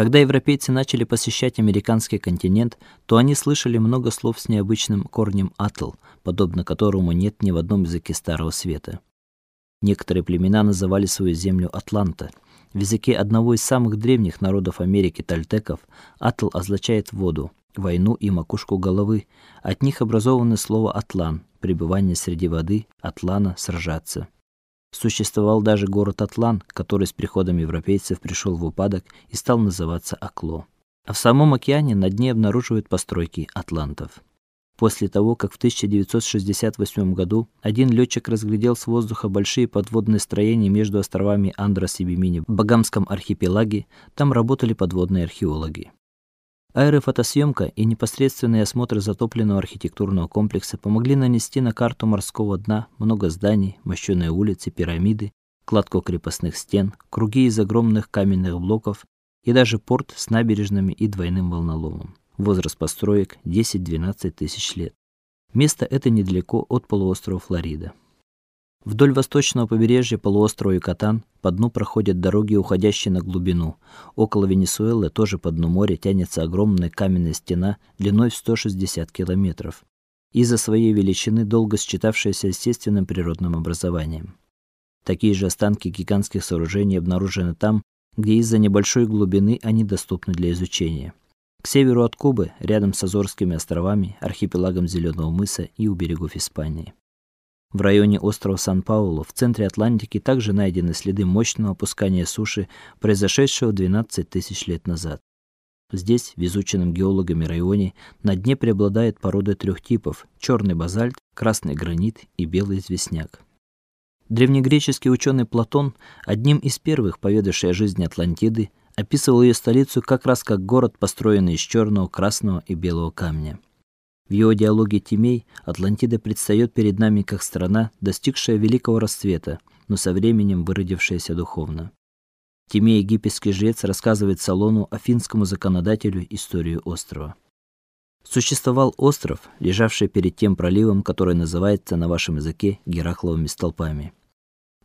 Когда европейцы начали посещать американский континент, то они слышали много слов с необычным корнем атл, подобно которому нет ни в одном языке Старого Света. Некоторые племена называли свою землю Атланта. В языке одного из самых древних народов Америки тальтеков атл означает воду, войну и макушку головы. От них образовано слово атлан пребывание среди воды, атлана сражаться. Существовал даже город Атлан, который с приходом европейцев пришел в упадок и стал называться Акло. А в самом океане на дне обнаруживают постройки атлантов. После того, как в 1968 году один летчик разглядел с воздуха большие подводные строения между островами Андрос и Бимини в Багамском архипелаге, там работали подводные археологи. Аэрофотосъемка и непосредственный осмотр затопленного архитектурного комплекса помогли нанести на карту морского дна много зданий, мощёные улицы, пирамиды, кладку крепостных стен, круги из огромных каменных блоков и даже порт с набережными и двойным волноломом. Возраст построек 10-12 тысяч лет. Место это недалеко от полуострова Флорида. Вдоль восточного побережья полуострова Юкатан по дну проходят дороги, уходящие на глубину. Около Венесуэлы, тоже по дну моря, тянется огромная каменная стена длиной в 160 километров, из-за своей величины долго считавшаяся естественным природным образованием. Такие же останки гигантских сооружений обнаружены там, где из-за небольшой глубины они доступны для изучения. К северу от Кубы, рядом с Азорскими островами, архипелагом Зеленого мыса и у берегов Испании. В районе острова Сан-Паулу в центре Атлантики также найдены следы мощного опускания суши, произошедшего 12 тысяч лет назад. Здесь, в изученном геологами районе, на дне преобладает порода трех типов: черный базальт, красный гранит и белый известняк. Древнегреческий ученый Платон, одним из первых поведавший о жизни Атлантиды, описывал ее столицу как раз как город, построенный из черного, красного и белого камня. В его диалоге Тимей Атлантида предстает перед нами как страна, достигшая великого расцвета, но со временем выродившаяся духовно. Тимей египетский жрец рассказывает Салону, афинскому законодателю, историю острова. Существовал остров, лежавший перед тем проливом, который называется на вашем языке Геракловыми столпами.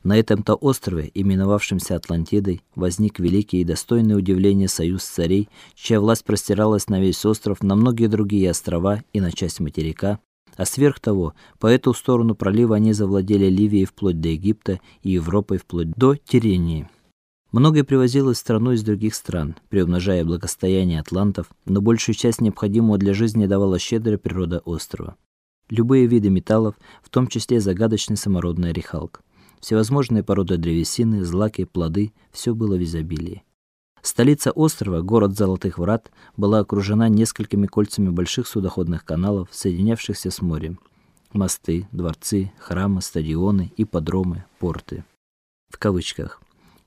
На этом-то острове, именовавшемся Атлантидой, возник великий и достойный удивления союз царей, чья власть простиралась на весь остров, на многие другие острова и на часть материка, а сверх того, по эту сторону пролива они завладели Ливией вплоть до Египта и Европой вплоть до Тирении. Многое привозилось в страну из других стран, приумножая благосостояние атлантов, но большую часть необходимого для жизни давала щедрая природа острова. Любые виды металлов, в том числе загадочный самородный орехалк всевозможные породы древесины, злаки, плоды все было в изобилии. Столица острова, город Золотых Врат, была окружена несколькими кольцами больших судоходных каналов, соединявшихся с морем. Мосты, дворцы, храмы, стадионы, ипподромы, порты. В кавычках.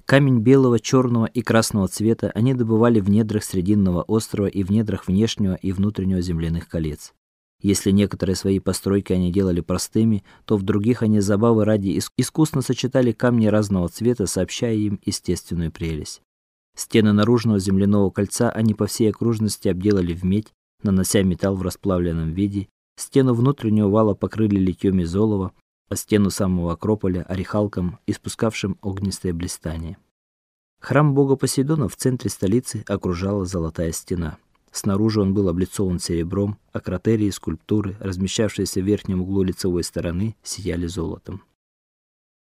Камень белого, черного и красного цвета они добывали в недрах Срединного острова и в недрах внешнего и внутреннего земляных колец. Если некоторые свои постройки они делали простыми, то в других они забавы ради искусно сочетали камни разного цвета, сообщая им естественную прелесть. Стены наружного земляного кольца они по всей окружности обделали в медь, нанося металл в расплавленном виде, стену внутреннего вала покрыли литьем из олова, а стену самого акрополя орехалком, испускавшим огнистое блистание. Храм бога Посейдона в центре столицы окружала золотая стена. Снаружи он был облицован серебром, а кратерии скульптуры, размещавшиеся в верхнем углу лицевой стороны, сияли золотом.